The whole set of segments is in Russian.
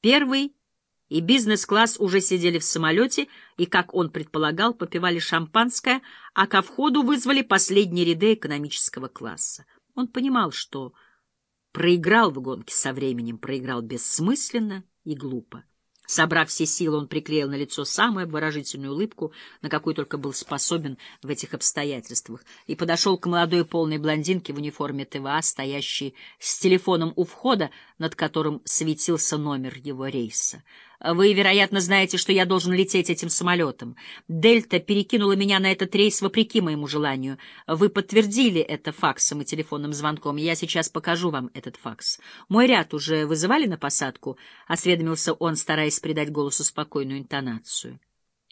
Первый и бизнес-класс уже сидели в самолете и, как он предполагал, попивали шампанское, а ко входу вызвали последние ряды экономического класса. Он понимал, что проиграл в гонке со временем, проиграл бессмысленно и глупо. Собрав все силы, он приклеил на лицо самую обворожительную улыбку, на какую только был способен в этих обстоятельствах, и подошел к молодой полной блондинке в униформе ТВА, стоящей с телефоном у входа, над которым светился номер его рейса. Вы, вероятно, знаете, что я должен лететь этим самолетом. Дельта перекинула меня на этот рейс вопреки моему желанию. Вы подтвердили это факсом и телефонным звонком. Я сейчас покажу вам этот факс. Мой ряд уже вызывали на посадку? — осведомился он, стараясь придать голосу спокойную интонацию.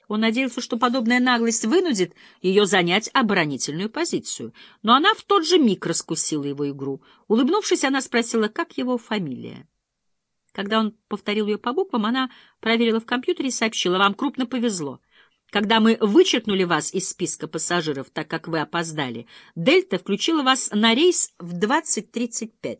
Он надеялся, что подобная наглость вынудит ее занять оборонительную позицию. Но она в тот же миг раскусила его игру. Улыбнувшись, она спросила, как его фамилия. Когда он повторил ее по буквам, она проверила в компьютере и сообщила, «Вам крупно повезло. Когда мы вычеркнули вас из списка пассажиров, так как вы опоздали, Дельта включила вас на рейс в 20.35.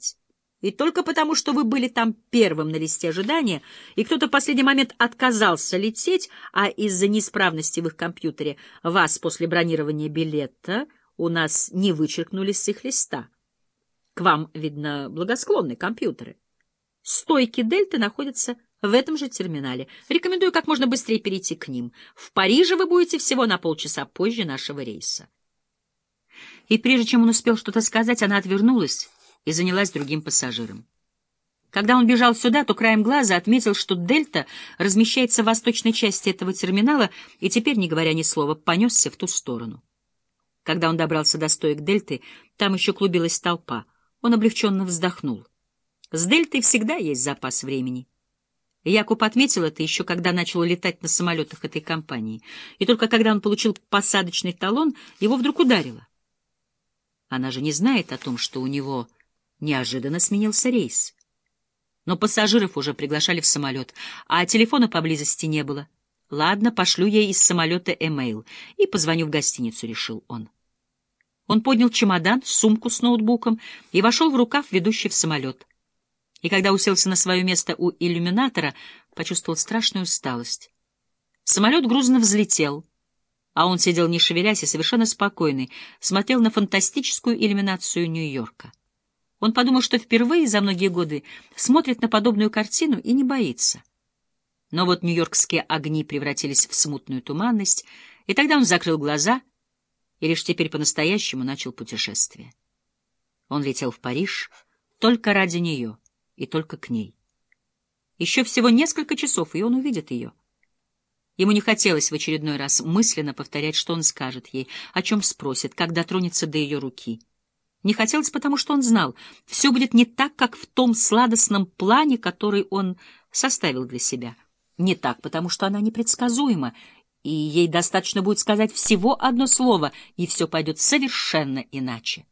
И только потому, что вы были там первым на листе ожидания, и кто-то в последний момент отказался лететь, а из-за неисправности в их компьютере вас после бронирования билета у нас не вычеркнули с их листа. К вам, видно, благосклонны компьютеры. Стойки Дельты находятся в этом же терминале. Рекомендую как можно быстрее перейти к ним. В Париже вы будете всего на полчаса позже нашего рейса. И прежде чем он успел что-то сказать, она отвернулась и занялась другим пассажиром. Когда он бежал сюда, то краем глаза отметил, что «Дельта» размещается в восточной части этого терминала и теперь, не говоря ни слова, понесся в ту сторону. Когда он добрался до стоек «Дельты», там еще клубилась толпа. Он облегченно вздохнул. С Дельтой всегда есть запас времени. Якуб отметил это еще когда начал летать на самолетах этой компании. И только когда он получил посадочный талон, его вдруг ударило. Она же не знает о том, что у него неожиданно сменился рейс. Но пассажиров уже приглашали в самолет, а телефона поблизости не было. Ладно, пошлю ей из самолета эмейл и позвоню в гостиницу, решил он. Он поднял чемодан, сумку с ноутбуком и вошел в рукав, ведущий в самолет и когда уселся на свое место у иллюминатора, почувствовал страшную усталость. Самолет грузно взлетел, а он сидел не шевелясь и совершенно спокойный, смотрел на фантастическую иллюминацию Нью-Йорка. Он подумал, что впервые за многие годы смотрит на подобную картину и не боится. Но вот нью-йоркские огни превратились в смутную туманность, и тогда он закрыл глаза и лишь теперь по-настоящему начал путешествие. Он летел в Париж только ради нее — и только к ней. Еще всего несколько часов, и он увидит ее. Ему не хотелось в очередной раз мысленно повторять, что он скажет ей, о чем спросит, как дотронется до ее руки. Не хотелось, потому что он знал, все будет не так, как в том сладостном плане, который он составил для себя. Не так, потому что она непредсказуема, и ей достаточно будет сказать всего одно слово, и все пойдет совершенно иначе.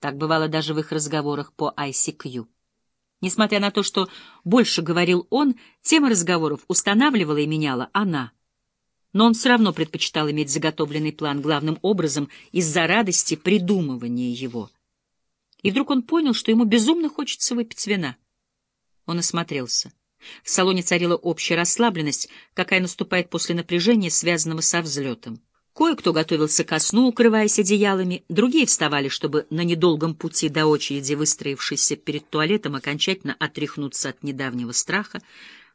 Так бывало даже в их разговорах по ICQ. Несмотря на то, что больше говорил он, темы разговоров устанавливала и меняла она. Но он все равно предпочитал иметь заготовленный план главным образом из-за радости придумывания его. И вдруг он понял, что ему безумно хочется выпить вина. Он осмотрелся. В салоне царила общая расслабленность, какая наступает после напряжения, связанного со взлетом. Кое-кто готовился ко сну, укрываясь одеялами, другие вставали, чтобы на недолгом пути до очереди, выстроившейся перед туалетом, окончательно отряхнуться от недавнего страха.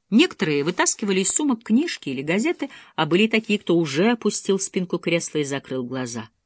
Некоторые вытаскивали из сумок книжки или газеты, а были такие, кто уже опустил спинку кресла и закрыл глаза —